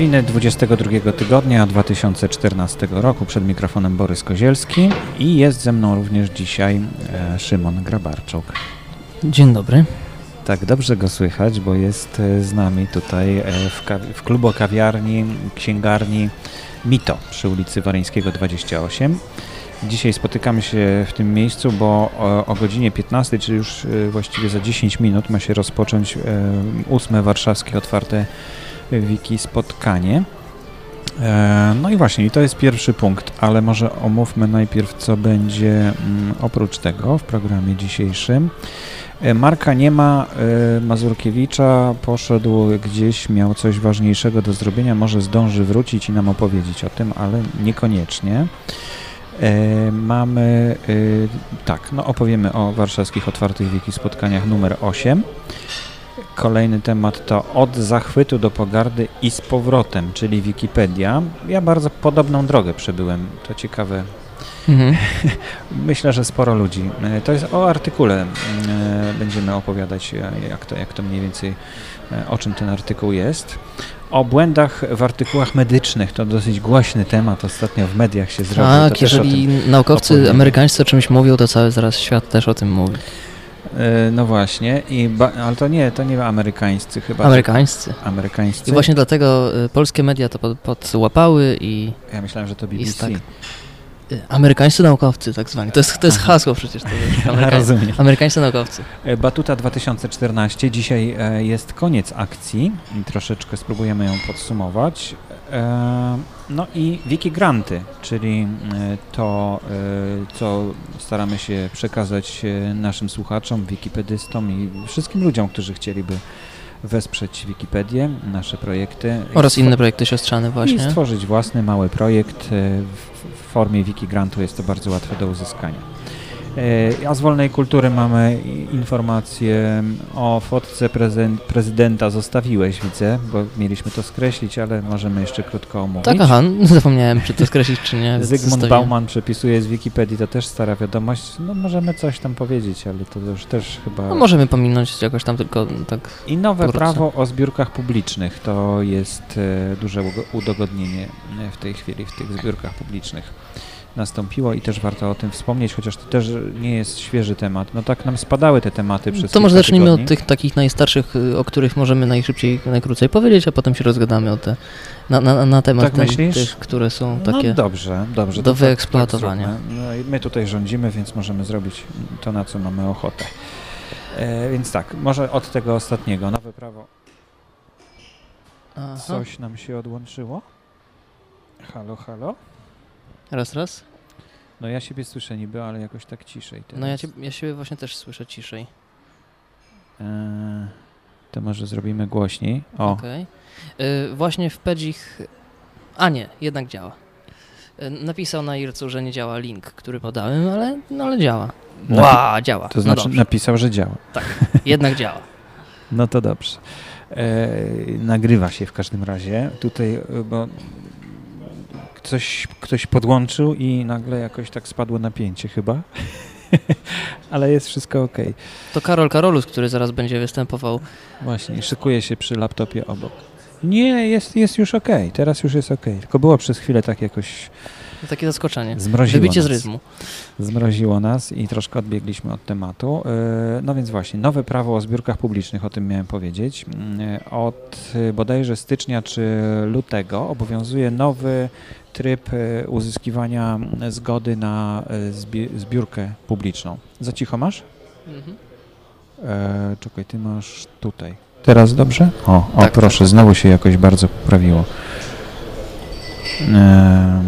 Nowiny 22 tygodnia 2014 roku. Przed mikrofonem Borys Kozielski i jest ze mną również dzisiaj e, Szymon Grabarczuk. Dzień dobry. Tak, dobrze go słychać, bo jest e, z nami tutaj e, w, w klubu kawiarni, księgarni Mito przy ulicy Waryńskiego 28. Dzisiaj spotykamy się w tym miejscu, bo o, o, godzinie 15, czyli już właściwie za 10 minut ma się rozpocząć ósme warszawskie otwarte wiki spotkanie. No i właśnie, to jest pierwszy punkt, ale może omówmy najpierw, co będzie mm, oprócz tego w programie dzisiejszym. Marka nie ma, Mazurkiewicza poszedł gdzieś, miał coś ważniejszego do zrobienia, może zdąży wrócić i nam opowiedzieć o tym, ale niekoniecznie. Mamy, tak, no opowiemy o warszawskich otwartych wiki spotkaniach numer 8. Kolejny temat to od zachwytu do pogardy i z powrotem, czyli Wikipedia. Ja bardzo podobną drogę przebyłem, to ciekawe. Mhm. Myślę, że sporo ludzi. E, to jest o artykule. E, będziemy opowiadać, e, jak to, jak to mniej więcej, o czym ten artykuł jest. O błędach w artykułach medycznych to dosyć głośny temat. Ostatnio w mediach się zrobił. Tak, jeżeli naukowcy opowiemy. amerykańscy o czymś mówią, to cały zaraz świat też o tym mówi. E, no właśnie, i ale to nie, to nie amerykańscy chyba. Amerykańscy. Amerykańscy. I właśnie dlatego e, polskie media to pod, podłapały i... Ja myślałem, że to BBC. Tak, e, amerykańscy naukowcy tak zwani. To jest, to jest hasło przecież. To jest Ameryka... Rozumiem. Amerykańscy naukowcy. Batuta 2014. Dzisiaj jest koniec akcji i troszeczkę spróbujemy ją podsumować. No i wiki granty, czyli e, to, e, co staramy się przekazać e, naszym słuchaczom, wikipedystom i wszystkim ludziom, którzy chcieliby wesprzeć Wikipedię, nasze projekty. Oraz inne projekty siostrzane właśnie. I stworzyć własny mały projekt w formie wiki grantu jest to bardzo łatwe do uzyskania. E, a z wolnej kultury mamy informację o fotce prezydenta zostawiłeś, widzę, bo mieliśmy to skreślić, ale możemy jeszcze krótko omówić. Tak, aha, zapomniałem, czy to skreślić, czy nie. Zygmunt Bauman przepisuje z Wikipedii, to też stara wiadomość. No możemy coś tam powiedzieć, ale to już też chyba... No, możemy pominąć jakoś tam tylko tak... I nowe prawo o zbiórkach publicznych, to jest e, duże udogodnienie w tej chwili w tych zbiórkach publicznych nastąpiło i też warto o tym wspomnieć, chociaż to też nie jest świeży temat. No tak nam spadały te tematy przez To może zacznijmy tygodni. od tych takich najstarszych, y, o których możemy najszybciej, najkrócej powiedzieć, a potem się rozgadamy o te, na, na, na temat tak tych, które są no takie no dobrze, dobrze, do tak- wyeksploatowania. Tak, no my tutaj rządzimy, więc możemy zrobić to, na co mamy ochotę. E, więc tak, może od tego ostatniego. Nowe prawo. Aha. Coś nam się odłączyło? Halo, halo? Raz, raz. No ja siebie słyszę niby, ale jakoś tak ciszej teraz. No ja, ja siebie właśnie też słyszę ciszej. Eee, to może zrobimy głośniej. O. Okay. Yy, właśnie w Pedzich... A nie, jednak działa. Yy, napisał na IRC-u, że nie działa link, który podałem, ale, no, ale działa. Ła, działa. To znaczy no napisał, że działa. Tak, jednak działa. No to dobrze. E, nagrywa się w każdym razie. Tutaj, bo coś ktoś podłączył i nagle jakoś tak spadło napięcie chyba. Ale jest wszystko ok. To Karol Karolus, który zaraz będzie występował. Właśnie, szykuje się przy laptopie obok. Nie, jest, jest już ok. Teraz już jest ok. Tylko było przez chwilę tak jakoś takie zaskoczenie. Zmroziło Wybicie nas. z rytmu. Zmroziło nas i troszkę odbiegliśmy od tematu. E, no więc właśnie, nowe prawo o zbiórkach publicznych, o tym miałem powiedzieć. E, od bodajże stycznia czy lutego obowiązuje nowy tryb e, uzyskiwania zgody na zbiórkę publiczną. Za cicho masz? Mhm. E, czekaj, ty masz tutaj. Teraz dobrze? O, o tak, proszę, tak. znowu się jakoś bardzo poprawiło. E,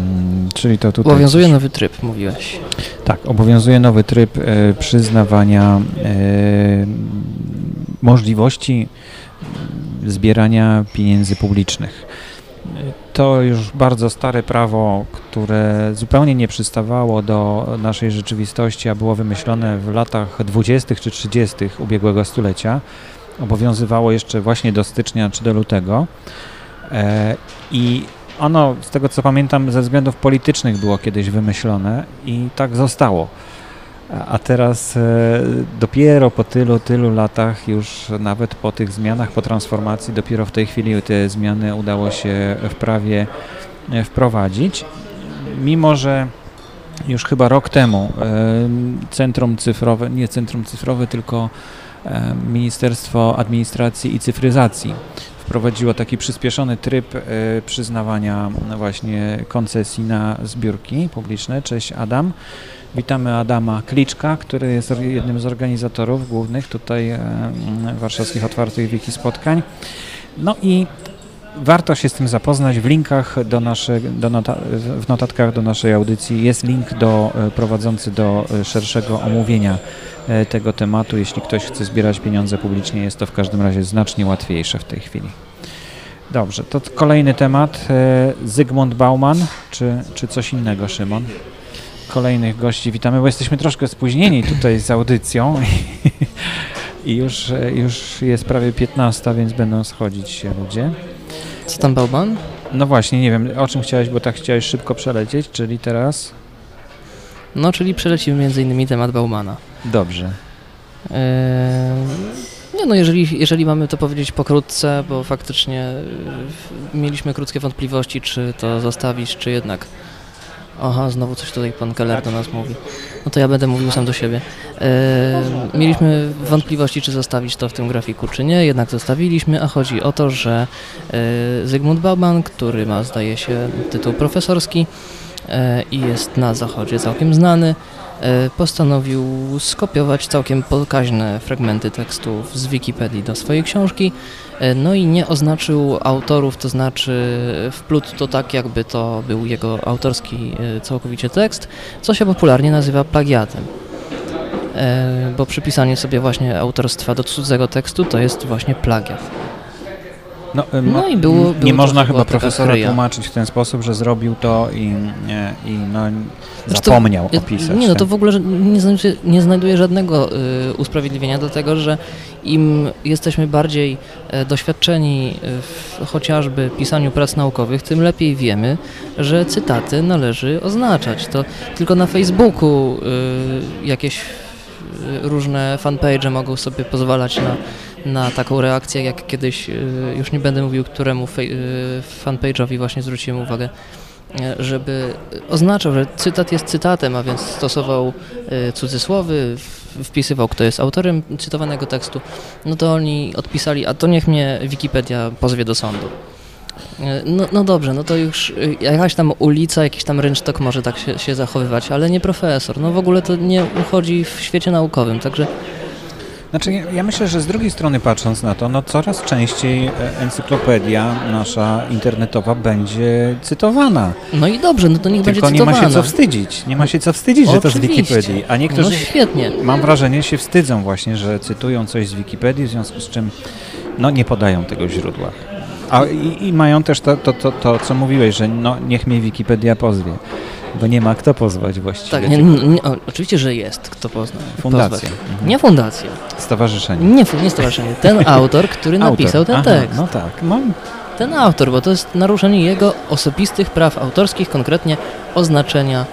czyli to tutaj. Obowiązuje coś... nowy tryb, mówiłeś. Tak, obowiązuje nowy tryb e, przyznawania e, możliwości zbierania pieniędzy publicznych. To już bardzo stare prawo, które zupełnie nie przystawało do naszej rzeczywistości, a było wymyślone w latach 20. czy 30. ubiegłego stulecia. Obowiązywało jeszcze właśnie do stycznia czy do lutego. E, I ono, z tego co pamiętam, ze względów politycznych było kiedyś wymyślone i tak zostało. A- teraz e, dopiero po tylu, tylu latach, już nawet po tych zmianach, po transformacji, dopiero w tej chwili te zmiany udało się w prawie e, wprowadzić. Mimo, że już chyba rok temu e, Centrum Cyfrowe, nie Centrum Cyfrowe, tylko Ministerstwo Administracji i Cyfryzacji wprowadziło taki przyspieszony tryb przyznawania właśnie koncesji na zbiórki publiczne. Cześć Adam. Witamy Adama Kliczka, który jest jednym z organizatorów głównych tutaj warszawskich otwartych wiki spotkań. No i warto się z tym zapoznać. W linkach do nasze, do nota, w notatkach do naszej audycji jest link do, e, prowadzący do e, szerszego omówienia e, tego tematu. Jeśli ktoś chce zbierać pieniądze publicznie, jest to w każdym razie znacznie łatwiejsze w tej chwili. Dobrze, to kolejny temat. Zygmunt Bauman, czy, czy coś innego, Szymon? Kolejnych gości witamy, bo jesteśmy troszkę spóźnieni tutaj z audycją i już, e, już jest prawie 15, więc będą schodzić się ludzie. Co tam Bauman? No właśnie, nie wiem, o czym chciałeś, bo tak chciałeś szybko przelecieć, czyli teraz... No, czyli przelecimy między innymi temat Baumana. Dobrze. Eee, Nie no, jeżeli, jeżeli mamy to powiedzieć pokrótce, bo faktycznie e, mieliśmy krótkie wątpliwości, czy to zostawić, czy jednak... Aha, znowu coś tutaj pan Keller do nas mówi. No to ja będę mówił sam do siebie. Eee, mieliśmy wątpliwości, czy zostawić to w tym grafiku, czy nie, jednak zostawiliśmy, a chodzi o to, że e, Zygmunt Bauman, który ma, zdaje się, tytuł profesorski e, i jest na zachodzie całkiem znany, e, postanowił skopiować całkiem pokaźne fragmenty tekstów z Wikipedii do swojej książki, e, no i nie oznaczył autorów, to znaczy wplótł to tak, jakby to był jego autorski e, całkowicie tekst, co się popularnie nazywa plagiatem. E, Bo przypisanie sobie właśnie autorstwa do cudzego tekstu to jest właśnie plagiat. No, y, No i było- nie było można trochę chyba profesora tłumaczyć w ten sposób, że zrobił to i, nie, i no, Znaczy to- zapomniał Ja- opisać. Nie, no to w ogóle nie nie znajduję żadnego y, usprawiedliwienia, dlatego że im jesteśmy bardziej e, doświadczeni w chociażby pisaniu prac naukowych, tym lepiej wiemy, że cytaty należy oznaczać. To tylko na Facebooku y, jakieś y, różne fanpage mogą sobie pozwalać na, na taką reakcję, jak kiedyś, y, już nie będę mówił, któremu y, fanpage'owi właśnie zwróciłem uwagę, e, żeby oznaczał, że cytat jest cytatem, a więc stosował cudzysłowy, wpisywał, kto jest autorem cytowanego tekstu, no to oni odpisali, a to niech mnie Wikipedia pozwie do sądu. No, no dobrze, no to już jakaś tam ulica, jakiś tam rynsztok może tak się, się zachowywać, ale nie profesor. No w ogóle to nie uchodzi w świecie naukowym, także Znaczy, ja- myślę, że z drugiej strony patrząc na to, no coraz częściej e, encyklopedia nasza internetowa będzie cytowana. no i dobrze, no to niech Tylko będzie nie ma cytowana. się co wstydzić. Nie ma się co wstydzić, że to z Oczywiście. Wikipedii. A No niektórzy, świetnie. mam wrażenie, się wstydzą właśnie, że cytują coś z Wikipedii, w związku z czym no, nie podają tego źródła. A, i, I mają też to, to, to, to, co mówiłeś, że no, niech mnie Wikipedia pozwie. Bo nie ma kto pozwać właściwie. Tak, nie, nie, o, oczywiście, że jest, kto pozna. Fundacja. pozwać. Mhm. Nie fundacja, Stowarzyszenie. nie, nie stowarzyszenie. Ten autor, który Autor. napisał ten Aha, tekst. No tak. No, Ten autor, bo to jest naruszenie jego osobistych praw autorskich, konkretnie oznaczenia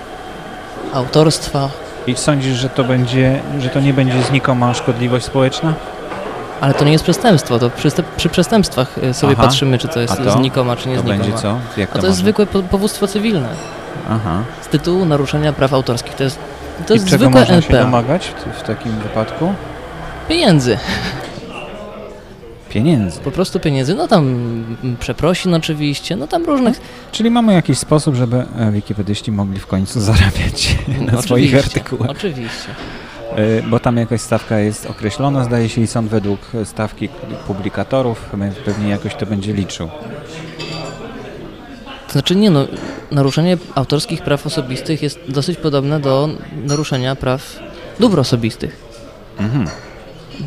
autorstwa, I sądzisz, że to będzie, że to nie będzie znikoma szkodliwość społeczna? ale to nie jest przestępstwo, to przy, przy przestępstwach y, sobie Aha. patrzymy, czy to jest to? znikoma, czy nie To znikoma. będzie co? Jak A to to jest może? zwykłe po, powództwo cywilne Aha. z tytułu naruszenia praw autorskich. To jest, to I jest czego zwykłe można się NPA. domagać w, w takim wypadku? Pieniędzy. Pieniędzy. Po prostu pieniędzy. No tam przeprosin oczywiście, no tam różnych Czyli mamy jakiś sposób, żeby e, wikipedyści mogli w końcu zarabiać na No, swoich oczywiście, artykułach. Oczywiście. E, Bo tam jakaś stawka jest określona, zdaje się, i sąd według stawki publikatorów pewnie jakoś to będzie liczył. To znaczy nie no, naruszenie autorskich praw osobistych jest dosyć podobne do naruszenia praw dóbr osobistych. Mhm.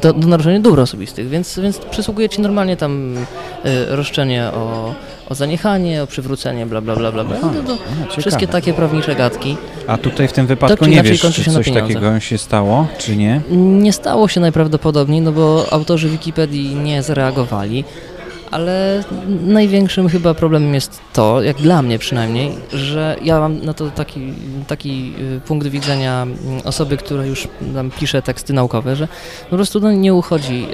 Do, do naruszenia dóbr osobistych, więc, więc przysługuje ci normalnie tam y, roszczenie o, o zaniechanie, o przywrócenie, bla bla bla bla. bla. Aha, No, wszystkie takie prawnicze gadki. A tutaj w tym wypadku nie wiesz, czy coś takiego się stało, czy nie? Nie stało się najprawdopodobniej, no bo autorzy Wikipedii nie zareagowali, ale największym chyba problemem jest to, jak dla mnie przynajmniej, że ja mam na to taki, taki y, punkt widzenia mm, osoby, która już tam pisze teksty naukowe, że po prostu no, nie uchodzi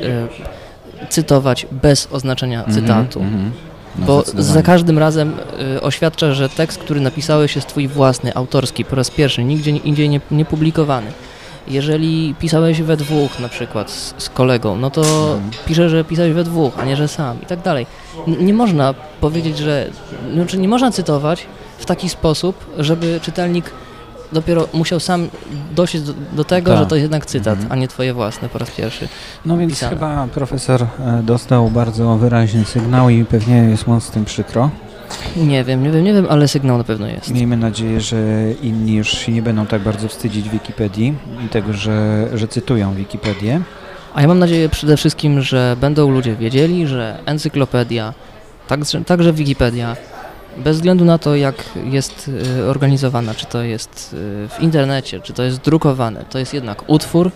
y, cytować bez oznaczenia Mhm, cytatu. mhm. No, Bo za każdym razem y, oświadcza, że tekst, który napisałeś jest twój własny, autorski, po raz pierwszy, nigdzie indziej nie, nie publikowany. Jeżeli pisałeś we dwóch na przykład z, z kolegą, no to Mhm. pisze, że pisałeś we dwóch, a nie, że sam i tak dalej. N- Nie można powiedzieć, że, znaczy nie można cytować w taki sposób, żeby czytelnik dopiero musiał sam dojść do, do tego, Tak. że to jednak cytat, Mhm. a nie twoje własne po raz pierwszy. No więc pisane. chyba profesor e, dostał bardzo wyraźny sygnał i pewnie jest mu z tym przykro. Nie wiem, nie wiem, nie wiem, ale sygnał na pewno jest. Miejmy nadzieję, że inni już się nie będą tak bardzo wstydzić Wikipedii i tego, że, że cytują Wikipedię. A ja mam nadzieję przede wszystkim, że będą ludzie wiedzieli, że encyklopedia, także, także Wikipedia, bez względu na to, jak jest y, organizowana, czy to jest y, w internecie, czy to jest drukowane, to jest jednak utwór,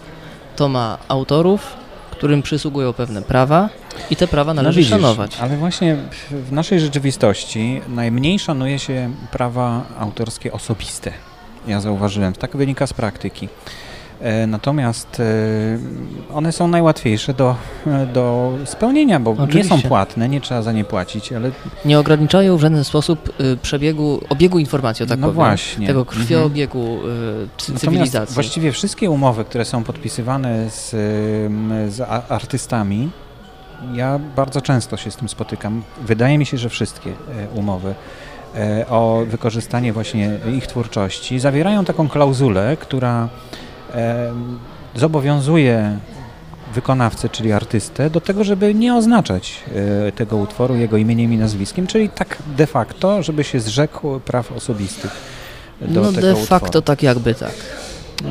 to ma autorów, którym przysługują pewne prawa i te prawa należy No widzisz, szanować. Ale właśnie w- naszej rzeczywistości najmniej szanuje się prawa autorskie osobiste. Ja zauważyłem, tak wynika z praktyki. E, Natomiast e, one są najłatwiejsze do, e, do spełnienia, bo nie są Oczywiście. płatne, nie trzeba za nie płacić, ale Nie ograniczają w żaden sposób y, przebiegu, obiegu informacji, o tak no powiem, właśnie. tego Mhm. krwiobiegu y, cy- Natomiast cywilizacji. właściwie wszystkie umowy, które są podpisywane z, z artystami, ja bardzo często się z tym spotykam. Wydaje mi się, że wszystkie e, umowy e, o wykorzystanie właśnie ich twórczości zawierają taką klauzulę, która zobowiązuje wykonawcę, czyli artystę, do tego, żeby nie oznaczać e, tego utworu jego imieniem i nazwiskiem, czyli tak de facto, żeby się zrzekł praw osobistych do no tego de utworu. facto tak jakby tak.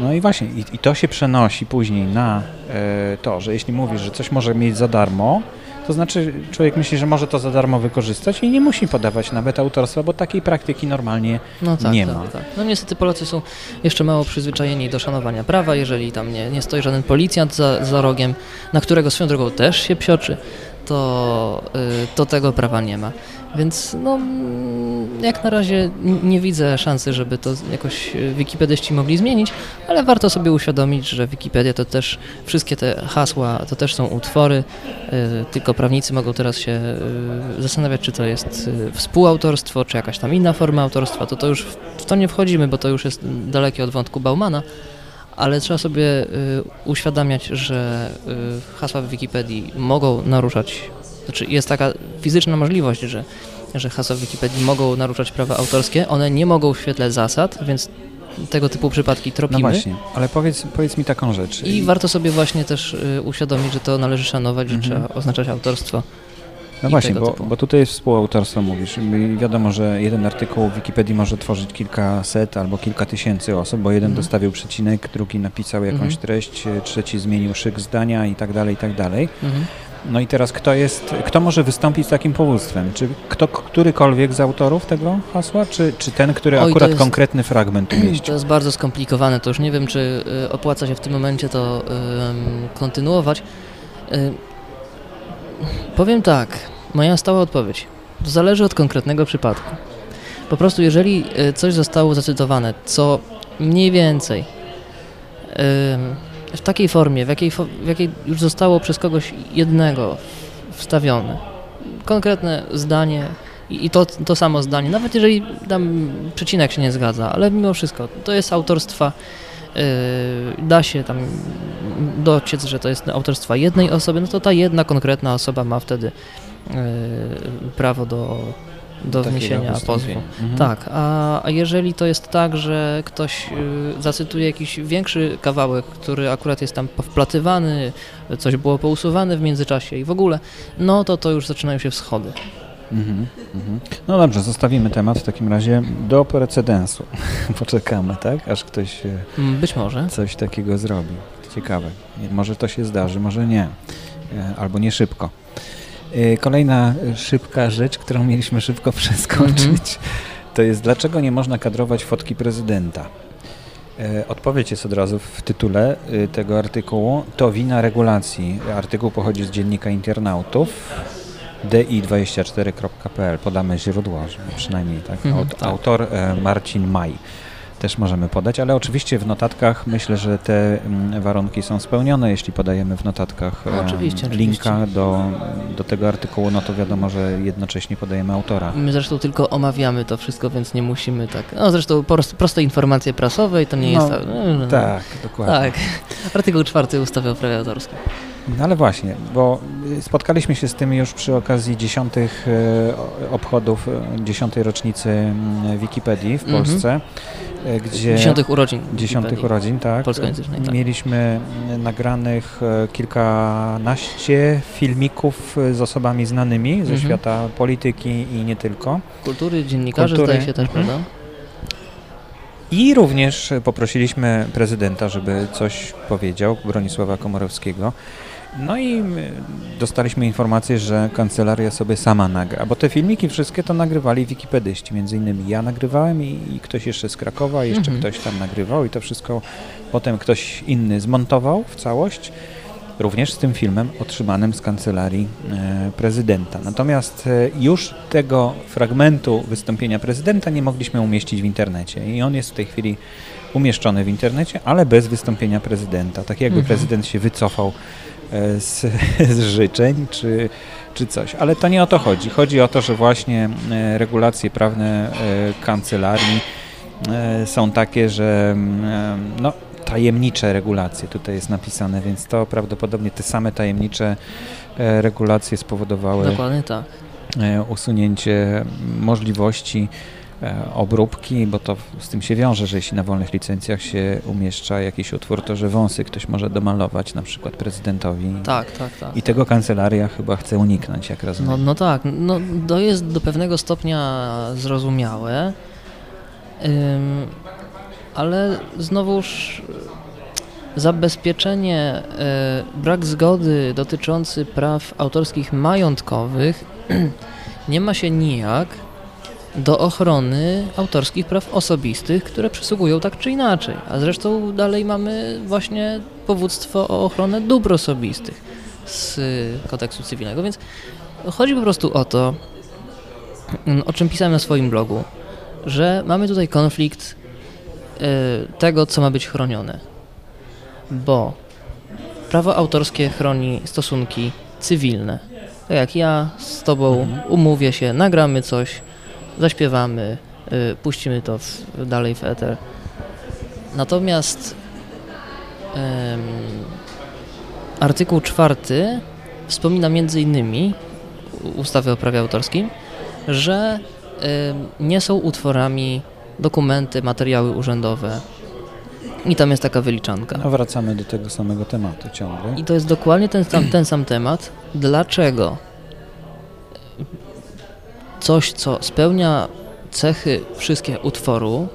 No i właśnie, i, i to się przenosi później na e, to, że jeśli mówisz, że coś może mieć za darmo, to znaczy człowiek myśli, że może to za darmo wykorzystać i nie musi podawać nawet autorstwa, bo takiej praktyki normalnie No tak, nie tak, ma. tak. No niestety Polacy są jeszcze mało przyzwyczajeni do szanowania prawa, jeżeli tam nie, nie stoi żaden policjant za, za rogiem, na którego swoją drogą też się psioczy, to, y, to tego prawa nie ma. Więc no, jak na razie nie widzę szansy, żeby to jakoś y, wikipedyści mogli zmienić, ale warto sobie uświadomić, że Wikipedia to też, wszystkie te hasła to też są utwory, y, tylko prawnicy mogą teraz się zastanawiać, czy to jest współautorstwo, czy jakaś tam inna forma autorstwa, to to już w to nie wchodzimy, bo to już jest dalekie od wątku Baumana, ale trzeba sobie y, uświadamiać, że y, hasła w Wikipedii mogą naruszać, znaczy jest taka fizyczna możliwość, że, że hasła w Wikipedii mogą naruszać prawa autorskie, one nie mogą w świetle zasad, więc tego typu przypadki No tropimy. właśnie, ale powiedz, powiedz mi taką rzecz. I warto sobie właśnie też y, uświadomić, że to należy szanować, że Mhm. trzeba oznaczać autorstwo. No właśnie, bo, typu. bo tutaj jest współautorstwo, mówisz. Wiadomo, że jeden artykuł w Wikipedii może tworzyć kilkaset albo kilka tysięcy osób, bo jeden Mhm. dostawił przecinek, drugi napisał jakąś Mhm. treść, trzeci zmienił szyk zdania i tak dalej, i tak dalej. Mhm. No i teraz kto jest, kto może wystąpić z takim powództwem? Czy kto, którykolwiek z autorów tego hasła, czy, czy ten, który Oj, to akurat jest- konkretny fragment To umieścił? jest bardzo skomplikowane, to już nie wiem, czy y, opłaca się w tym momencie to ym, kontynuować. Powiem tak, moja stała odpowiedź. To zależy od konkretnego przypadku. Po prostu jeżeli y, coś zostało zacytowane, co mniej więcej w takiej formie, w jakiej, w jakiej już zostało przez kogoś jednego wstawione, konkretne zdanie i, to, to samo zdanie, nawet jeżeli tam przecinek się nie zgadza, ale mimo wszystko to jest autorstwa, da się tam dociec, że to jest autorstwa jednej osoby, no to ta jedna konkretna osoba ma wtedy yy, prawo do, do Takiego wniesienia pozwu. Mhm. Tak, a, a jeżeli to jest tak, że ktoś y, zacytuje jakiś większy kawałek, który akurat jest tam wplatywany, coś było pousuwane w międzyczasie i w ogóle, no to to już zaczynają się wschody. Mhm, mhm. No dobrze, zostawimy temat w takim razie do precedensu. Poczekamy, tak? Aż ktoś e, Mm, Być może. coś takiego zrobi. Ciekawe. Może to się zdarzy, może nie. E, Albo nie szybko. E, Kolejna szybka rzecz, którą mieliśmy szybko przeskoczyć, Mhm. to jest dlaczego nie można kadrować fotki prezydenta. Odpowiedź jest od razu w tytule tego artykułu. To wina regulacji. Artykuł pochodzi z dziennika internautów. di24.pl. Podamy źródło, żeby przynajmniej tak. Mhm, Aut- tak. Autor e, Marcin Maj też możemy podać, ale oczywiście w notatkach myślę, że te mm, warunki są spełnione. Jeśli podajemy w notatkach No, em, oczywiście, linka do, do tego artykułu, no to wiadomo, że jednocześnie podajemy autora. My zresztą tylko omawiamy to wszystko, więc nie musimy tak. No zresztą prost, proste informacje prasowe i to nie No, jest. tak- no, no, Tak, dokładnie. Tak. Artykuł czwarty ustawy o prawie autorskim. No ale właśnie, bo y, spotkaliśmy się z tym już przy okazji dziesiątych o- obchodów e, dziesiątej rocznicy mm, Wikipedii w Mhm. Polsce, gdzie Dziesiątych urodzin. dziesiątych urodzin, tak. Polskojęzycznej, tak. Mieliśmy nagranych kilkanaście filmików z osobami znanymi ze Mhm. świata polityki i nie tylko. Kultury, dziennikarzy Kultury, zdaje się też, mhm. prawda? I również poprosiliśmy prezydenta, żeby coś powiedział, Bronisława Komorowskiego. No i my dostaliśmy informację, że kancelaria sobie sama nagra, bo te filmiki wszystkie to nagrywali wikipedyści, między innymi ja nagrywałem i, i ktoś jeszcze z Krakowa, jeszcze Mhm. ktoś tam nagrywał i to wszystko potem ktoś inny zmontował w całość, również z tym filmem otrzymanym z kancelarii e, prezydenta. Natomiast e, już tego fragmentu wystąpienia prezydenta nie mogliśmy umieścić w internecie i on jest w tej chwili umieszczony w internecie, ale bez wystąpienia prezydenta. Tak jakby Mhm. prezydent się wycofał e, z, z życzeń czy, czy coś. Ale to nie o to chodzi. Chodzi o to, że właśnie regulacje prawne kancelarii są takie, że mm, no, tajemnicze regulacje tutaj jest napisane, więc to prawdopodobnie te same tajemnicze e, regulacje spowodowały Dokładnie tak. e, usunięcie możliwości e, obróbki, bo to z tym się wiąże, że jeśli na wolnych licencjach się umieszcza jakiś utwór, to że wąsy ktoś może domalować na przykład prezydentowi. Tak, tak, tak. I tego kancelaria chyba chce uniknąć, jak rozumiem. No, no tak, no, to jest do pewnego stopnia zrozumiałe, ym, ale znowuż zabezpieczenie, y, brak zgody dotyczący praw autorskich majątkowych nie ma się nijak do ochrony autorskich praw osobistych, które przysługują tak czy inaczej. A zresztą dalej mamy właśnie powództwo o ochronę dóbr osobistych z y, kodeksu cywilnego, więc chodzi po prostu o to, mm, o czym pisałem na swoim blogu, że mamy tutaj konflikt tego, co ma być chronione. Bo prawo autorskie chroni stosunki cywilne. Tak jak ja z tobą umówię się, nagramy coś, zaśpiewamy, y, puścimy to w, dalej w eter. Natomiast em, artykuł czwarty wspomina między innymi ustawy o prawie autorskim, że em, nie są utworami dokumenty, materiały urzędowe. I tam jest taka wyliczanka. No, wracamy do tego samego tematu ciągle. I to jest dokładnie ten sam, ten sam temat. Dlaczego coś, co spełnia cechy wszystkie utworu,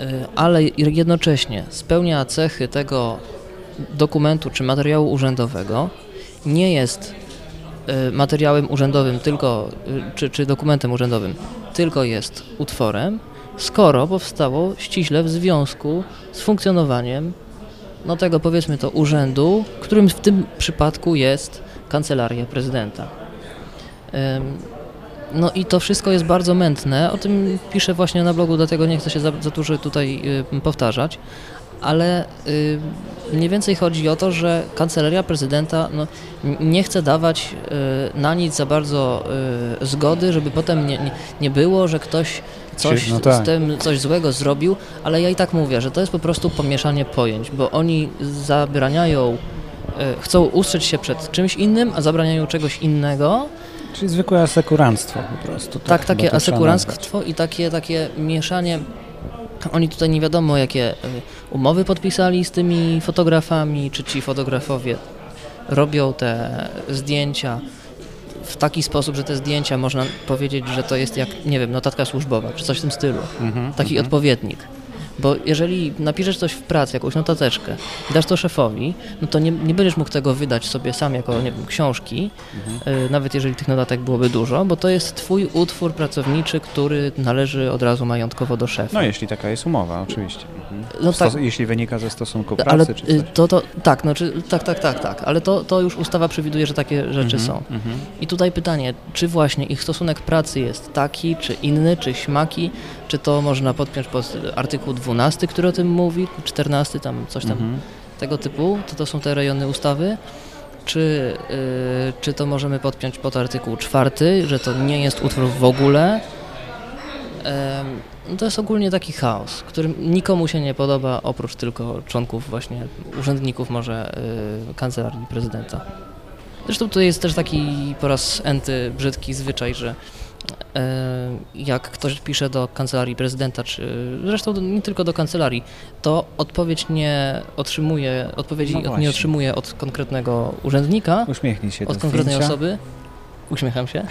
y, ale jednocześnie spełnia cechy tego dokumentu czy materiału urzędowego, nie jest materiałem urzędowym tylko, y, czy, czy dokumentem urzędowym, tylko jest utworem, skoro powstało ściśle w związku z funkcjonowaniem no tego powiedzmy to urzędu, którym w tym przypadku jest kancelaria prezydenta. No i to wszystko jest bardzo mętne, o tym piszę właśnie na blogu, dlatego nie chcę się za, za dużo tutaj y, powtarzać, ale y, mniej więcej chodzi o to, że kancelaria prezydenta no, nie chce dawać y, na nic za bardzo y, zgody, żeby potem nie, nie, było, że ktoś coś no tak. z tym coś złego zrobił, ale ja i tak mówię, że to jest po prostu pomieszanie pojęć, bo oni zabraniają, chcą ustrzec się przed czymś innym, a zabraniają czegoś innego. Czyli zwykłe asekuranstwo po prostu. Tak, chyba takie asekuranstwo i takie, takie mieszanie. Oni tutaj nie wiadomo, jakie e, umowy podpisali z tymi fotografami, czy ci fotografowie robią te zdjęcia w taki sposób, że te zdjęcia można powiedzieć, że to jest jak, nie wiem, notatka służbowa, czy coś w tym stylu. Mhm, taki mhm. odpowiednik. Bo jeżeli napiszesz coś w pracy, jakąś notateczkę, dasz to szefowi, no to nie, nie będziesz mógł tego wydać sobie sam jako, nie wiem, książki, Mhm. y, nawet jeżeli tych notatek byłoby dużo, bo to jest twój utwór pracowniczy, który należy od razu majątkowo do szefa. No jeśli taka jest umowa, oczywiście. Mhm. No tak. Jeśli wynika ze stosunku pracy Ale czy y, coś. to, to tak, no, tak, tak, tak, tak, ale to, to już ustawa przewiduje, że takie rzeczy Mhm, są. mhm. I tutaj pytanie, czy właśnie ich stosunek pracy jest taki, czy inny, czy śmaki, czy to można podpiąć pod artykuł 12, który o tym mówi, 14, tam coś tam Mhm. tego typu, to to są te rejony ustawy, czy, y, czy to możemy podpiąć pod artykuł 4, że to nie jest utwór w ogóle. No to jest ogólnie taki chaos, który nikomu się nie podoba, oprócz tylko członków właśnie, urzędników może y, kancelarii prezydenta. Zresztą to jest też taki po raz enty brzydki zwyczaj, że jak ktoś pisze do kancelarii prezydenta, czy zresztą nie tylko do kancelarii, to odpowiedź nie otrzymuje, odpowiedzi No nie otrzymuje od konkretnego urzędnika, Uśmiechnij się od konkretnej zdjęcia. osoby. Uśmiecham się.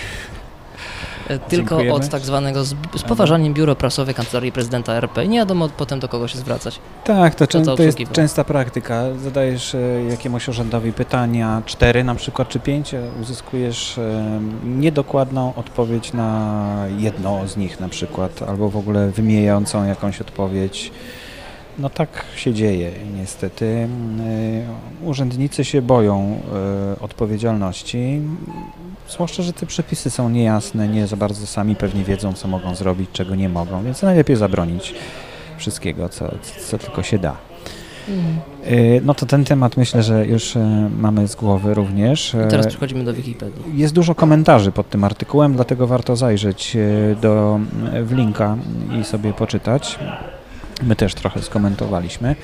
E, Tylko Dziękujemy. od tak zwanego z, z poważaniem biuro prasowe Kancelarii Prezydenta RP. Nie wiadomo potem do kogo się zwracać. Tak, to, to to jest częsta praktyka. Zadajesz e, jakiemuś urzędowi pytania, cztery na przykład, czy pięć, a uzyskujesz e, niedokładną odpowiedź na jedno z nich na przykład, albo w ogóle wymijającą jakąś odpowiedź. No tak się dzieje niestety. E, Urzędnicy się boją e, odpowiedzialności, zwłaszcza, że te przepisy są niejasne, nie za bardzo sami pewnie wiedzą, co mogą zrobić, czego nie mogą, więc najlepiej zabronić wszystkiego, co, co tylko się da. Y, No to ten temat myślę, że już e, mamy z głowy również. I teraz E, przechodzimy do Wikipedii. Jest dużo komentarzy pod tym artykułem, dlatego warto zajrzeć do, w linka i sobie poczytać. My też trochę skomentowaliśmy.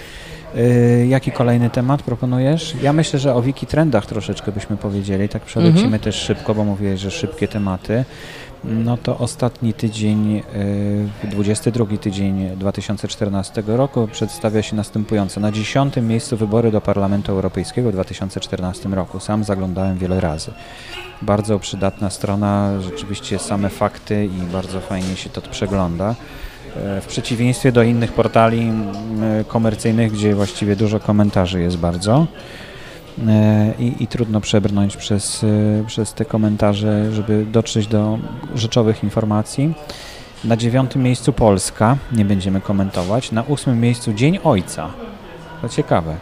E, Jaki kolejny temat proponujesz? Ja myślę, że o wiki trendach troszeczkę byśmy powiedzieli. Tak przelecimy Mhm. też szybko, bo mówiłeś, że szybkie tematy. No to ostatni tydzień, y, 22 tydzień 2014 roku przedstawia się następująco. Na dziesiątym miejscu wybory do Parlamentu Europejskiego w 2014 roku. Sam zaglądałem wiele razy. Bardzo przydatna strona, rzeczywiście same fakty i bardzo fajnie się to przegląda. E, W przeciwieństwie do innych portali komercyjnych, gdzie właściwie dużo komentarzy jest bardzo. E, I, i trudno przebrnąć przez, e, przez te komentarze, żeby dotrzeć do rzeczowych informacji. Na dziewiątym miejscu Polska, nie będziemy komentować. Na ósmym miejscu Dzień Ojca. To ciekawe,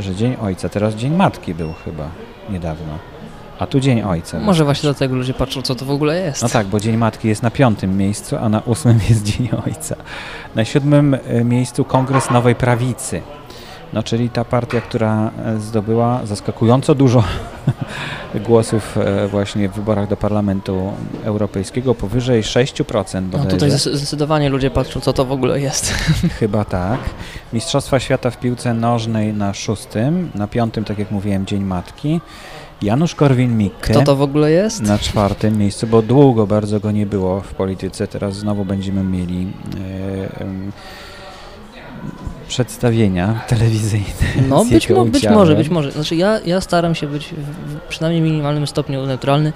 że Dzień Ojca, teraz Dzień Matki był chyba niedawno. A tu Dzień Ojca. Może właśnie dlatego ludzie patrzą, co to w ogóle jest. No tak, bo Dzień Matki jest na piątym miejscu, a na ósmym jest Dzień Ojca. Na siódmym e, miejscu Kongres Nowej Prawicy. No, czyli ta partia, która e, zdobyła zaskakująco dużo głosów e, właśnie w wyborach do Parlamentu Europejskiego, powyżej 6%. No tutaj zdecydowanie ludzie patrzą, co to w ogóle jest. Chyba tak. Mistrzostwa Świata w piłce nożnej na szóstym, na piątym, tak jak mówiłem, Dzień Matki. Janusz Korwin-Mikke. Kto to w ogóle jest? Na czwartym miejscu, bo długo bardzo go nie było w polityce. Teraz znowu będziemy mieli e, przedstawienia telewizyjne. No być, mo- być może, być może. Znaczy ja, ja staram się być w, w przynajmniej minimalnym stopniu neutralny.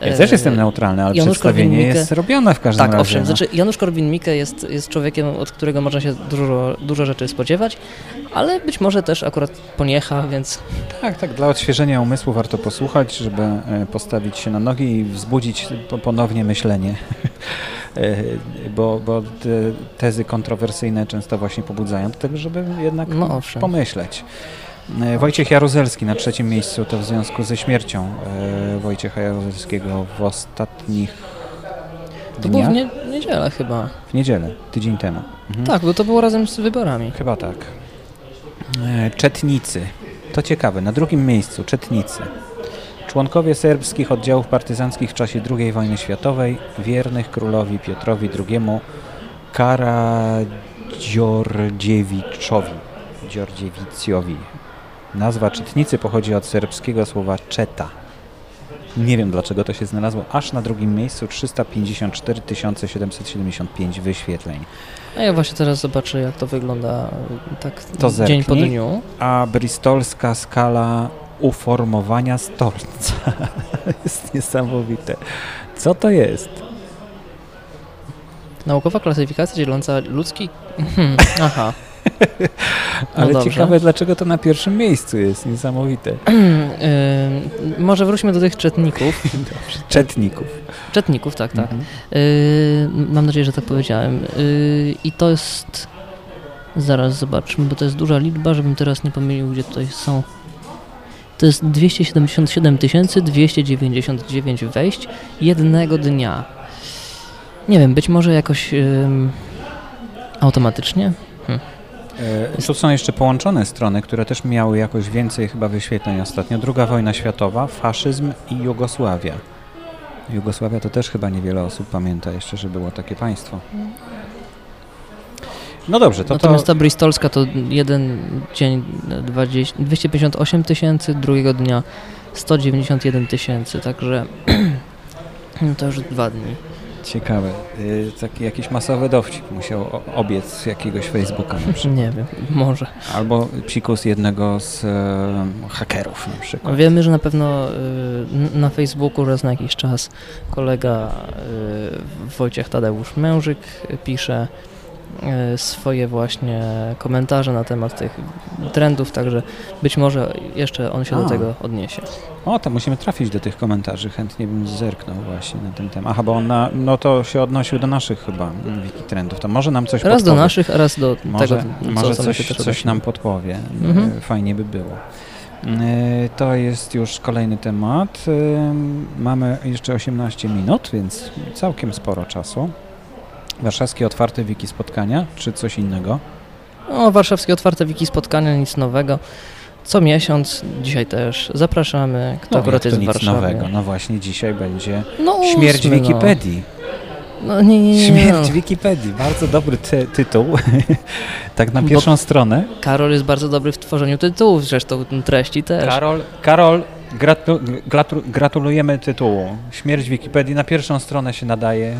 Ja E, też jestem neutralny, ale Janusz przedstawienie jest robione w każdym Tak, razie. owszem. no. Znaczy Janusz Korwin-Mikke jest, jest człowiekiem, od którego można się dużo, dużo rzeczy spodziewać, ale być może też akurat poniecha, więc Tak, tak, dla odświeżenia umysłu warto posłuchać, żeby e, postawić się na nogi i wzbudzić po- ponownie myślenie. E, bo, bo te tezy kontrowersyjne często właśnie pobudzają do tego, żeby jednak No pomyśleć. E, Wojciech Jaruzelski na trzecim miejscu to w związku ze śmiercią e, Wojciecha Jaruzelskiego w ostatnich to było w nie, niedzielę chyba. w niedzielę, tydzień temu. Mhm. Tak, bo to było razem z wyborami. Chyba tak. E, Czetnicy. To ciekawe. Na drugim miejscu Czetnicy. Członkowie serbskich oddziałów partyzanckich w czasie II wojny światowej, wiernych królowi Piotrowi II Karadziordziewiczowi. Dziordziewicjowi. Nazwa Czetnicy pochodzi od serbskiego słowa czeta. Nie wiem dlaczego to się znalazło aż na drugim miejscu 354 775 wyświetleń. A ja właśnie teraz zobaczę, jak to wygląda tak To dzień po zerknij. dniu. a bristolska skala uformowania stolca. jest niesamowite. Co to jest? Naukowa klasyfikacja dzieląca ludzki... Aha. No Ale dobrze. ciekawe, dlaczego to na pierwszym miejscu jest. Niesamowite. Ym, może wróćmy do tych czetników. Czetników. Czetników, tak, tak. Mhm. Yy, mam nadzieję, że tak powiedziałem. Yy, I to jest Zaraz zobaczmy, bo to jest duża liczba, żebym teraz nie pomylił, gdzie tutaj są. To jest 277 299 wejść jednego dnia. Nie wiem, być może jakoś ym, automatycznie? E, Tu są jeszcze połączone strony, które też miały jakoś więcej chyba wyświetleń ostatnio. Druga wojna światowa, faszyzm i Jugosławia. Jugosławia to też chyba niewiele osób pamięta jeszcze, że było takie państwo. No dobrze, to to... Natomiast ta bristolska to jeden dzień 20, 258 tysięcy, drugiego dnia 191 tysięcy, także no to już dwa dni. Ciekawe. Y, Taki jakiś masowy dowcip musiał obiec z jakiegoś Facebooka na przykład. Nie wiem, może. Albo psikus jednego z e, hakerów na przykład. Wiemy, że na pewno y, na Facebooku raz na jakiś czas kolega y, Wojciech Tadeusz Mężyk pisze y, swoje właśnie komentarze na temat tych trendów, także być może jeszcze on się A. do tego odniesie. O, to musimy trafić do tych komentarzy. Chętnie bym zerknął właśnie na ten temat. Aha, bo on na, no to się odnosił do naszych chyba mm, trendów. To może nam coś Raz do podpowie. naszych, a raz do Może, tego, co może co coś, coś nam podpowie. Mhm. E, Fajnie by było. E, To jest już kolejny temat. E, Mamy jeszcze 18 minut, więc całkiem sporo czasu. Warszawskie otwarte wiki spotkania, czy coś innego? O, warszawskie otwarte wiki spotkania, nic nowego. Co miesiąc, dzisiaj też zapraszamy, kto No, akurat jest w Warszawie. nowego. No właśnie dzisiaj będzie No, Śmierć ósmy, Wikipedii. No, no nie, nie, nie. Śmierć no. Wikipedii. Bardzo dobry ty tytuł. tak na Bo- pierwszą stronę. Karol jest bardzo dobry w tworzeniu tytułów, zresztą treści też. Karol, Karol gratu, gratu, gratulujemy tytułu. Śmierć Wikipedii na pierwszą stronę się nadaje.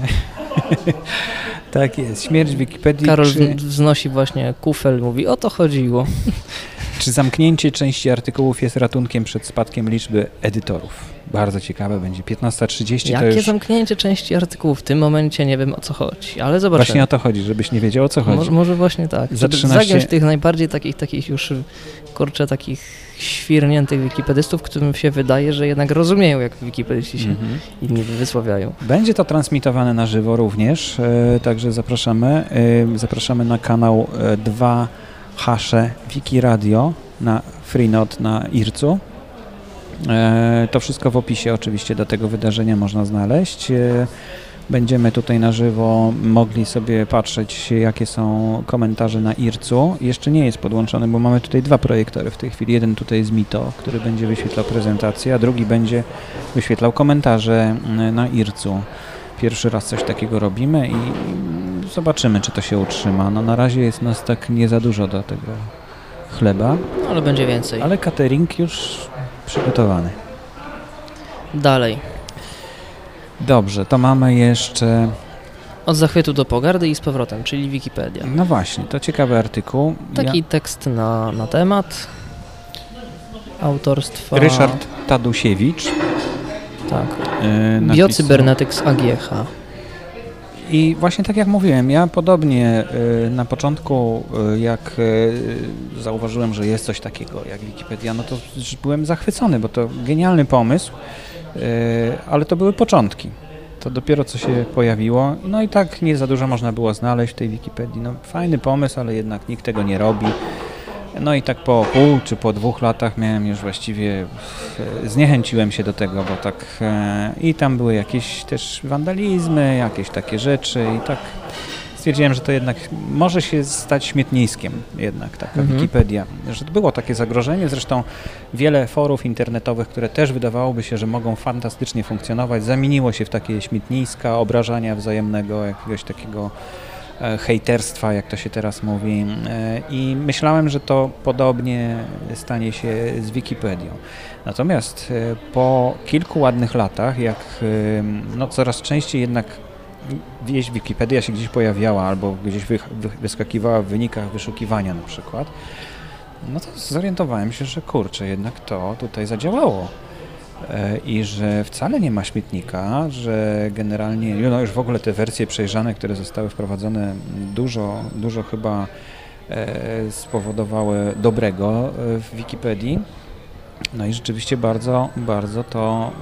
tak jest. Śmierć Wikipedii. Karol czy, wznosi właśnie kufel, mówi o to chodziło. czy zamknięcie części artykułów jest ratunkiem przed spadkiem liczby edytorów? Bardzo ciekawe będzie. 15.30 to Jakie już... zamknięcie części artykułów? W tym momencie nie wiem o co chodzi, ale zobaczymy. Właśnie o to chodzi, żebyś nie wiedział o co chodzi. Może, może właśnie tak. Za Żeby 13 zagiąć tych najbardziej takich, takich już, kurczę, takich świrniętych wikipedystów, którym się wydaje, że jednak rozumieją, jak wikipedyści się Mhm. inni wysławiają. Będzie to transmitowane na żywo również, e, także zapraszamy. E, zapraszamy na kanał e, 2 Hasze Wiki Radio na Freenode na Ircu. E, to wszystko w opisie oczywiście do tego wydarzenia można znaleźć. E, Będziemy tutaj na żywo mogli sobie patrzeć, jakie są komentarze na IRC-u. Jeszcze nie jest podłączony, bo mamy tutaj dwa projektory w tej chwili. Jeden tutaj jest Mito, który będzie wyświetlał prezentację, a drugi będzie wyświetlał komentarze mm, na IRC-u. Pierwszy raz coś takiego robimy i zobaczymy, czy to się utrzyma. No na razie jest nas tak nie za dużo do tego chleba, No, ale będzie więcej. ale catering już przygotowany. Dalej. Dobrze, to mamy jeszcze Od zachwytu do pogardy i z powrotem, czyli Wikipedia. No właśnie, to ciekawy artykuł. Taki tekst na, na temat autorstwa... Ja, Ryszard Tadusiewicz. Tak. Yy, napisał- Biocybernetics AGH. I właśnie tak jak mówiłem, ja podobnie y, na początku, y, jak y, zauważyłem, że jest coś takiego jak Wikipedia, no to byłem zachwycony, bo to genialny pomysł, ale to były początki. To dopiero co się pojawiło, no i tak nie za dużo można było znaleźć w tej Wikipedii. No, fajny pomysł, ale jednak nikt tego nie robi. No i tak po pół czy po dwóch latach miałem już właściwie, e, zniechęciłem się do tego, bo tak e, i tam były jakieś też wandalizmy, jakieś takie rzeczy i tak stwierdziłem, że to jednak może się stać śmietniskiem jednak taka Mhm. Wikipedia, że było takie zagrożenie, zresztą wiele forów internetowych, które też wydawałoby się, że mogą fantastycznie funkcjonować, zamieniło się w takie śmietniska, obrażania wzajemnego, jakiegoś takiego hejterstwa, jak to się teraz mówi. E, I myślałem, że to podobnie stanie się z Wikipedią. Natomiast e, po kilku ładnych latach, jak e, no, coraz częściej jednak wieść Wikipedia się gdzieś pojawiała albo gdzieś wy, wy, wyskakiwała w wynikach wyszukiwania na przykład, no to zorientowałem się, że kurczę, jednak to tutaj zadziałało. E, I że wcale nie ma śmietnika, że generalnie, no już w ogóle te wersje przejrzane, które zostały wprowadzone, dużo, dużo chyba e, spowodowały dobrego e, w Wikipedii. No i rzeczywiście bardzo, bardzo to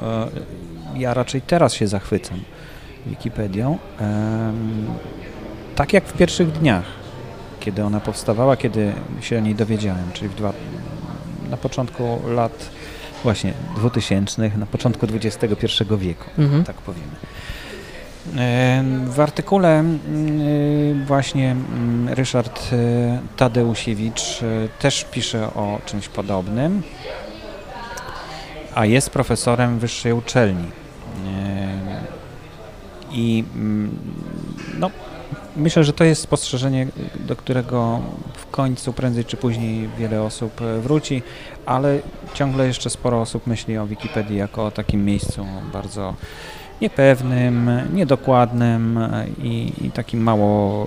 ja raczej teraz się zachwycam Wikipedią. Tak jak w pierwszych dniach. kiedy ona powstawała, kiedy się o niej dowiedziałem, czyli dwa, na początku lat właśnie 2000, na początku XXI wieku, Mhm. tak powiemy. E, W artykule mm, e, właśnie mm, Ryszard e, Tadeusiewicz e, też pisze o czymś podobnym, a jest profesorem wyższej uczelni. E, I mm, no, myślę, że to jest spostrzeżenie, do którego końcu prędzej czy później wiele osób e, wróci, ale ciągle jeszcze sporo osób myśli o Wikipedii jako o takim miejscu bardzo niepewnym, niedokładnym e, i, i takim mało,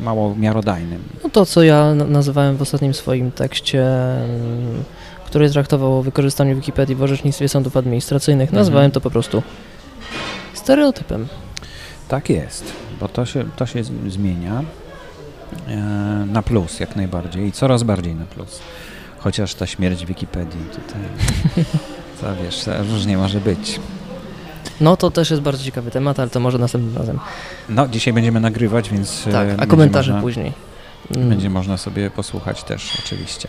mało miarodajnym. No to, co ja na- nazywałem w ostatnim swoim tekście, mm, który traktował o wykorzystaniu Wikipedii w orzecznictwie sądów administracyjnych, Mhm. nazwałem to po prostu stereotypem. Tak jest, bo to się, to się zmienia na plus jak najbardziej i coraz bardziej na plus. Chociaż ta śmierć Wikipedii tutaj, to wiesz, to różnie może być. No to też jest bardzo ciekawy temat, ale to może następnym razem. No, dzisiaj będziemy nagrywać, więc e, Tak, a komentarze można, później. Mm. Będzie można sobie posłuchać też oczywiście.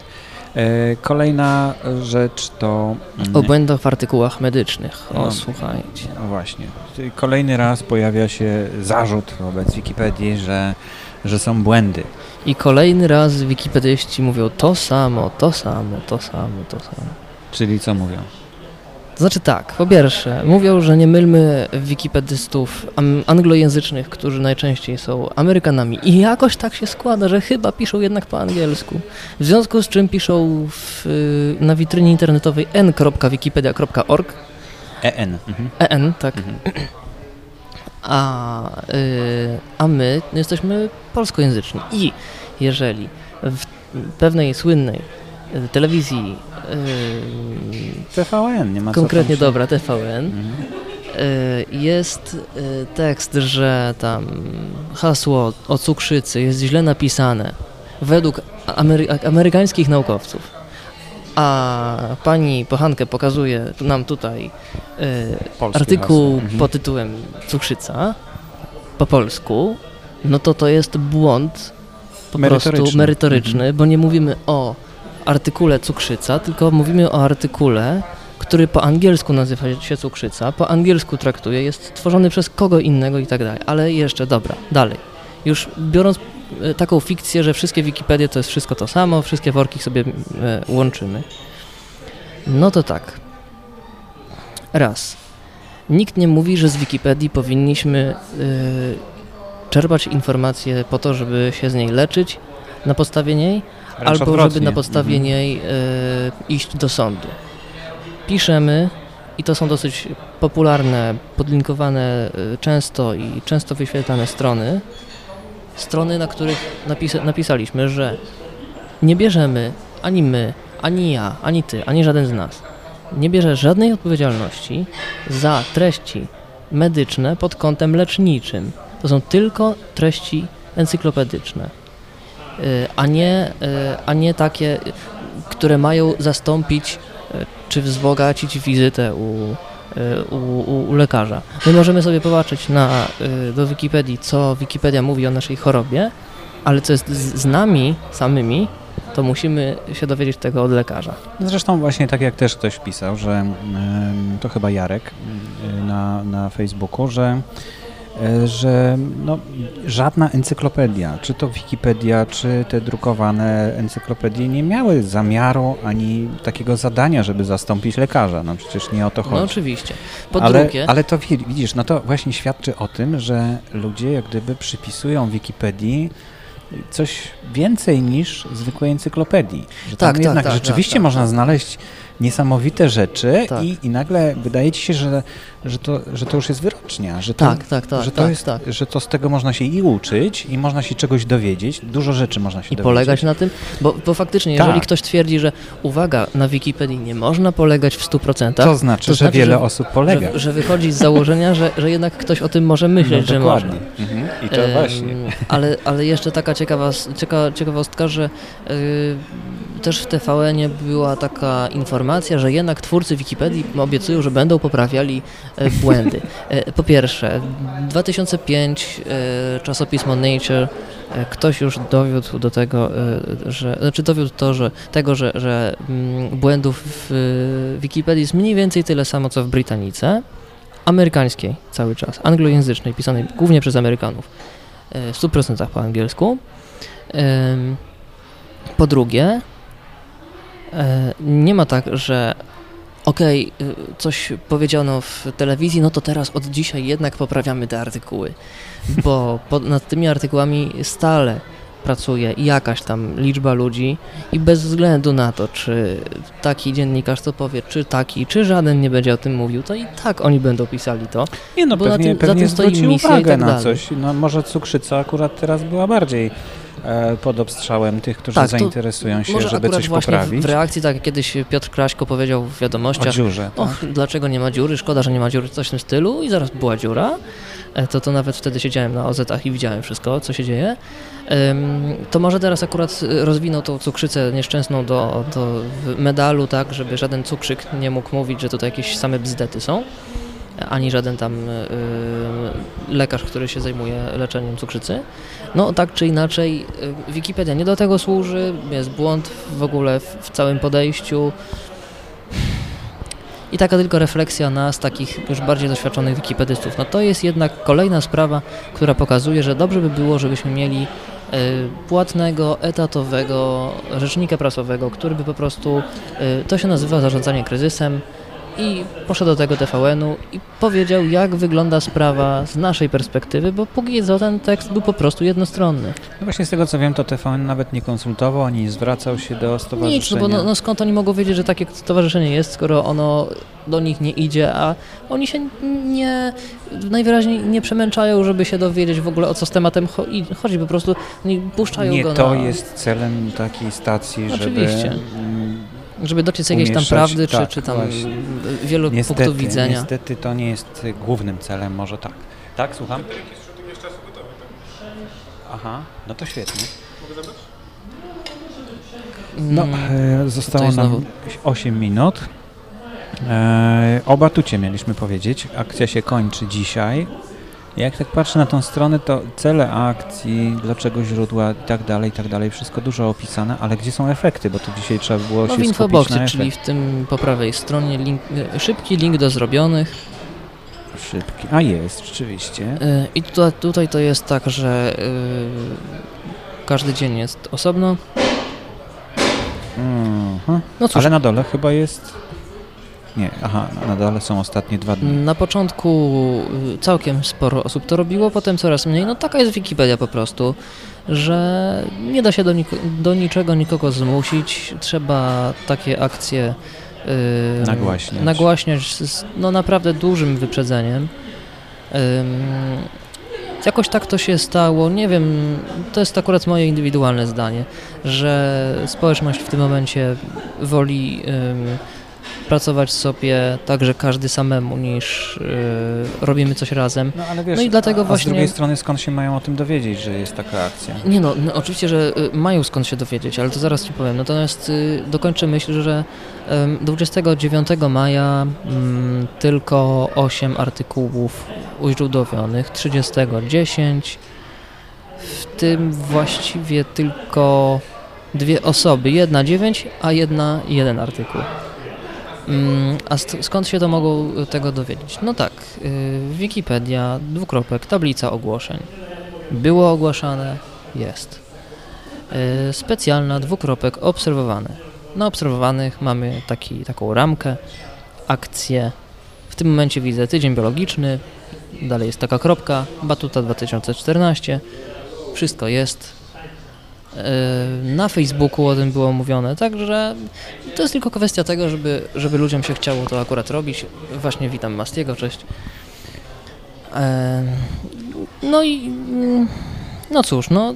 E, Kolejna rzecz to... mm, O błędach w artykułach medycznych. O, No. słuchajcie. No właśnie. Kolejny raz pojawia się zarzut wobec Wikipedii, że, że są błędy. I kolejny raz wikipedyści mówią to samo, to samo, to samo, to samo. Czyli co mówią? To znaczy tak, po pierwsze, mówią, że nie mylmy wikipedystów anglojęzycznych, którzy najczęściej są Amerykanami. I jakoś tak się składa, że chyba piszą jednak po angielsku. W związku z czym piszą w, na witrynie internetowej n.wikipedia.org, EN. Mhm. en, tak, Mhm. a, y, a my jesteśmy polskojęzyczni. I jeżeli w pewnej słynnej y, telewizji, y, TVN, nie ma konkretnie dobra, TVN, Mhm. y, jest y, tekst, że tam hasło o cukrzycy jest źle napisane według amery- amerykańskich naukowców, a pani Pochankę pokazuje nam tutaj y, artykuł. Mhm. pod tytułem Cukrzyca po polsku, no to to jest błąd po prostu Merytoryczny. merytoryczny, Mhm. bo nie mówimy o artykule cukrzyca, tylko mówimy o artykule, który po angielsku nazywa się cukrzyca, po angielsku traktuje, jest tworzony przez kogo innego i tak dalej. Ale jeszcze, dobra, dalej. Już biorąc taką fikcję, że wszystkie Wikipedie to jest wszystko to samo, wszystkie worki sobie e, łączymy. No to tak. Raz. Nikt nie mówi, że z Wikipedii powinniśmy y, czerpać informacje po to, żeby się z niej leczyć na podstawie niej, Wręcz albo odwrotnie. żeby na podstawie Mhm. niej iść do sądu. Piszemy i to są dosyć popularne, podlinkowane często i często wyświetlane strony. Strony, na których napisa- napisaliśmy, że nie bierzemy ani my, ani ja, ani ty, ani żaden z nas nie bierze żadnej odpowiedzialności za treści medyczne pod kątem leczniczym. To są tylko treści encyklopedyczne, y, a nie, y, a nie takie, które mają zastąpić y, czy wzbogacić wizytę u, u, u, u lekarza. My możemy sobie popatrzeć na, y, do Wikipedii, co Wikipedia mówi o naszej chorobie, ale co jest z, z nami samymi, to musimy się dowiedzieć tego od lekarza. Zresztą właśnie tak jak też ktoś pisał, że to chyba Jarek em, na, na Facebooku, że, że no, żadna encyklopedia, czy to Wikipedia, czy te drukowane encyklopedie nie miały zamiaru ani takiego zadania, żeby zastąpić lekarza. No przecież nie o to chodzi. No oczywiście. Po ale, drugie, ale to wi- widzisz, no to właśnie świadczy o tym, że ludzie jak gdyby przypisują Wikipedii coś więcej niż zwykłej encyklopedii. Że tam Tak, tak, jednak tak, rzeczywiście tak, tak, można tak. znaleźć niesamowite rzeczy Tak. i, i nagle wydaje ci się, że, że, to, że to już jest wyrocznia, że to, tak, tak, tak, że, to tak, jest, tak. że to z tego można się i uczyć i można się czegoś dowiedzieć, dużo rzeczy można się I dowiedzieć. polegać na tym, bo, bo faktycznie, Tak. jeżeli ktoś twierdzi, że uwaga, na Wikipedii nie można polegać w 100%, To znaczy, to że znaczy, wiele że- osób polega. że, że wychodzi z założenia, że, że jednak ktoś o tym może myśleć, no, że dokładnie. można. Mhm. I to właśnie. Ale, ale jeszcze taka ciekawa, cieka, ciekawostka, że y, też w TVN-ie była taka informacja, informacja, że jednak twórcy Wikipedii obiecują, że będą poprawiali e, błędy. E, po pierwsze, 2005 e, czasopismo Nature ktoś już dowiódł do tego, że, znaczy dowiódł to, że tego, że, że mm, błędów w Wikipedii jest mniej więcej tyle samo, co w Brytanice, amerykańskiej cały czas, anglojęzycznej, pisanej głównie przez Amerykanów, w 100% po angielsku. Po drugie, nie ma tak, że okej, okay, coś powiedziano w telewizji, no to teraz od dzisiaj jednak poprawiamy te artykuły, bo pod, nad tymi artykułami stale pracuje jakaś tam liczba ludzi i bez względu na to, czy taki dziennikarz to powie, czy taki, czy żaden nie będzie o tym mówił, to i tak oni będą pisali to. Nie no, pewnie, tym, pewnie za tym stoi misja uwagę i tak na dalej. coś. No może cukrzyca akurat teraz była bardziej E, pod obstrzałem tych, którzy tak, zainteresują się, żeby coś poprawić. W reakcji, tak jak kiedyś Piotr Kraśko powiedział w wiadomościach, o dziurze, tak? och, dlaczego nie ma dziury, szkoda, że nie ma dziury, coś w tym stylu i zaraz była dziura, e, to, to nawet wtedy siedziałem na OZ-ach i widziałem wszystko, co się dzieje. To może teraz akurat rozwinął tą cukrzycę nieszczęsną do, do medalu, tak, żeby żaden cukrzyk nie mógł mówić, że tutaj jakieś same bzdety są ani żaden tam y, lekarz, który się zajmuje leczeniem cukrzycy. No tak czy inaczej, y, Wikipedia nie do tego służy, jest błąd w ogóle w, całym podejściu. I taka tylko refleksja nas, takich już bardziej doświadczonych wikipedystów. No to jest jednak kolejna sprawa, która pokazuje, że dobrze by było, żebyśmy mieli y, płatnego, etatowego rzecznika prasowego, który by po prostu, to się nazywa zarządzanie kryzysem, i poszedł do tego TVN-u i powiedział, jak wygląda sprawa z naszej perspektywy, bo póki co ten tekst był po prostu jednostronny. No właśnie z tego co wiem, to TVN nawet nie konsultował, ani zwracał się do stowarzyszenia. Nic, no bo no, no skąd oni mogą wiedzieć, że takie stowarzyszenie jest, skoro ono do nich nie idzie, a oni się nie, najwyraźniej nie przemęczają, żeby się dowiedzieć w ogóle o co z tematem chodzi, po prostu puszczają nie, go Nie, to jest celem takiej stacji, Oczywiście. żeby żeby dociec jakiejś tam prawdy, tak, czy, czy tam właśnie. wielu niestety, punktów widzenia. Niestety to nie jest głównym celem, może tak. Tak, słucham? Aha, no to świetnie. No, mm, e, zostało nam 8 minut. E, o Batucie mieliśmy powiedzieć. Akcja się kończy dzisiaj. Jak tak patrzę na tą stronę, to cele akcji, dlaczego źródła i tak dalej, i tak dalej, wszystko dużo opisane, ale gdzie są efekty, bo tu dzisiaj trzeba było no, się w infoboxie, czyli w tym po prawej stronie link, e, szybki link do zrobionych. Szybki, a jest, rzeczywiście. E, I tutaj, tutaj to jest tak, że yy, każdy dzień jest osobno. Uh-huh. No cóż. Ale na dole chyba jest nie, aha, na dole są ostatnie dwa dni. Na początku y, całkiem sporo osób to robiło, potem coraz mniej. No taka jest Wikipedia po prostu, że nie da się do, nik do niczego nikogo zmusić. Trzeba takie akcje yy, nagłaśniać, nagłaśniać z no, naprawdę dużym wyprzedzeniem. Yy, jakoś tak to się stało, nie wiem, to jest akurat moje indywidualne zdanie, że społeczność w tym momencie woli pracować sobie także każdy samemu, niż yy, robimy coś razem. No, ale wiesz, no i dlatego a, a właśnie... z drugiej strony skąd się mają o tym dowiedzieć, że jest taka akcja? Nie no, no oczywiście, że y, mają skąd się dowiedzieć, ale to zaraz Ci powiem. Natomiast y, dokończę myśl, że y, 29 maja mm, tylko 8 artykułów uźródłowionych, 30 10, w tym właściwie tylko dwie osoby, jedna 9, a jedna jeden artykuł. Mm, a skąd się to mogą tego dowiedzieć? No tak, y, Wikipedia, dwukropek, tablica ogłoszeń. Było ogłaszane, jest. Y, specjalna, dwukropek, obserwowane. Na obserwowanych mamy taki, taką ramkę, akcję. W tym momencie widzę tydzień biologiczny, dalej jest taka kropka, Batuta 2014. Wszystko jest, na Facebooku o tym było mówione, także to jest tylko kwestia tego, żeby, żeby ludziom się chciało to akurat robić. Właśnie witam Mastiego, cześć. No i no cóż, no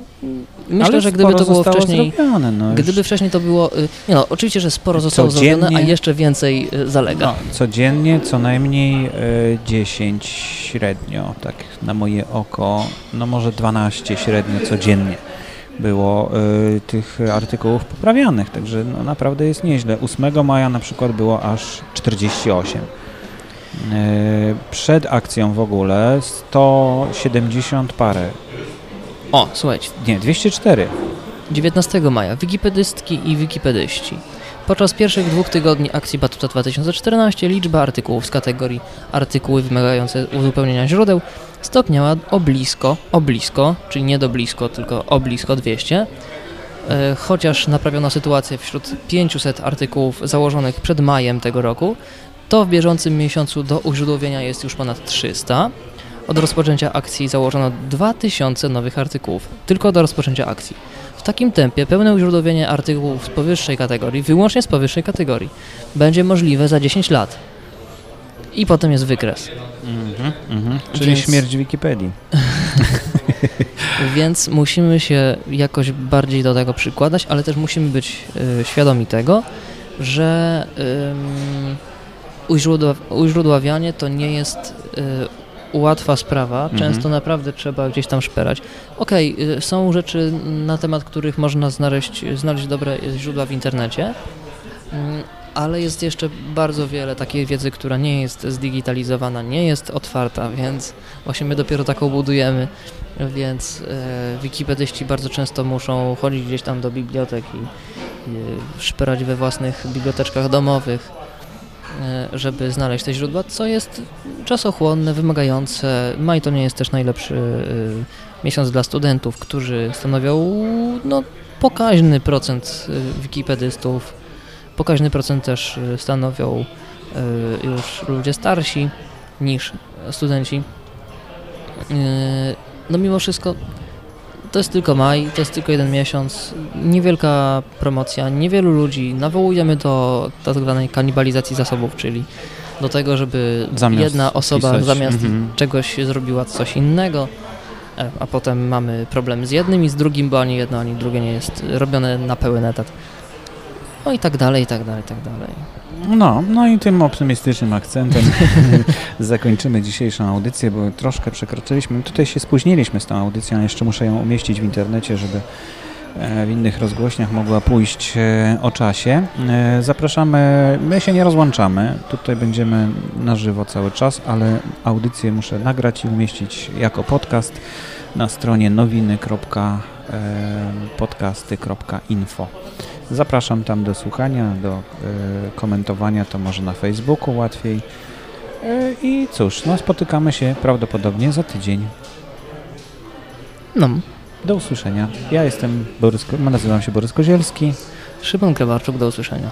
myślę, Ale że gdyby to było wcześniej, zrobione, no gdyby wcześniej to było, y, nie no, oczywiście, że sporo zostało zrobione, a jeszcze więcej y, zalega. No, codziennie co najmniej 10 y, średnio, tak na moje oko, no może 12 średnio codziennie było y, tych artykułów poprawianych, także no, naprawdę jest nieźle. 8 maja na przykład było aż 48. Y, przed akcją w ogóle 170 parę. O, słuchajcie, Nie, 204. 19 maja wikipedystki i wikipedyści. Podczas pierwszych dwóch tygodni akcji Batuta 2014 liczba artykułów z kategorii artykuły wymagające uzupełnienia źródeł stopniała o blisko, o blisko, czyli nie do blisko, tylko o blisko 200. E, Chociaż naprawiono sytuację wśród 500 artykułów założonych przed majem tego roku, to w bieżącym miesiącu do uźródłowienia jest już ponad 300. Od rozpoczęcia akcji założono 2000 nowych artykułów, tylko do rozpoczęcia akcji. W takim tempie pełne uźródłowienie artykułów z powyższej kategorii, wyłącznie z powyższej kategorii, będzie możliwe za 10 lat. I potem jest wykres. Mhm, mhm. Czyli Więc- śmierć Wikipedii. Więc musimy się jakoś bardziej do tego przykładać, ale też musimy być y, świadomi tego, że ym, uźródła, uźródławianie to nie jest y, łatwa sprawa. Mhm. Często naprawdę trzeba gdzieś tam szperać. Okej, y, są rzeczy na temat których można znaleźć, znaleźć dobre źródła w internecie, mm, ale jest jeszcze bardzo wiele takiej wiedzy, która nie jest zdigitalizowana, nie jest otwarta, więc właśnie my dopiero taką budujemy. Więc e, wikipedyści bardzo często muszą chodzić gdzieś tam do bibliotek i, szperać we własnych biblioteczkach domowych, e, żeby znaleźć te źródła, co jest czasochłonne, wymagające. Maj to nie jest też najlepszy e, miesiąc dla studentów, którzy stanowią no, pokaźny procent e, wikipedystów. Pokaźny procent też e, stanowią e, już ludzie starsi niż studenci. E, No mimo wszystko to jest tylko maj, to jest tylko jeden miesiąc, niewielka promocja, niewielu ludzi. Nawołujemy do tak zwanej kanibalizacji zasobów, czyli do tego, żeby Zamiast jedna osoba pisać, zamiast mhm. czegoś zrobiła coś innego, e, a potem mamy problem z jednym i z drugim, bo ani jedno, ani drugie nie jest robione na pełen etat. No i tak dalej, i tak dalej, i tak dalej. No, no i tym optymistycznym akcentem zakończymy dzisiejszą audycję, bo troszkę przekroczyliśmy. Tutaj się spóźniliśmy z tą audycją, jeszcze muszę ją umieścić w internecie, żeby e, w innych rozgłośniach mogła pójść e, o czasie. E, Zapraszamy, my się nie rozłączamy, tutaj będziemy na żywo cały czas, ale audycję muszę nagrać i umieścić jako podcast na stronie nowiny.podcasty.info. Zapraszam tam do słuchania, do e, komentowania, to może na Facebooku łatwiej. E, I cóż, no spotykamy się prawdopodobnie za tydzień. No, Do usłyszenia. Ja jestem Borys, nazywam się Borys Kozielski. Szymon Krewarczuk, do usłyszenia.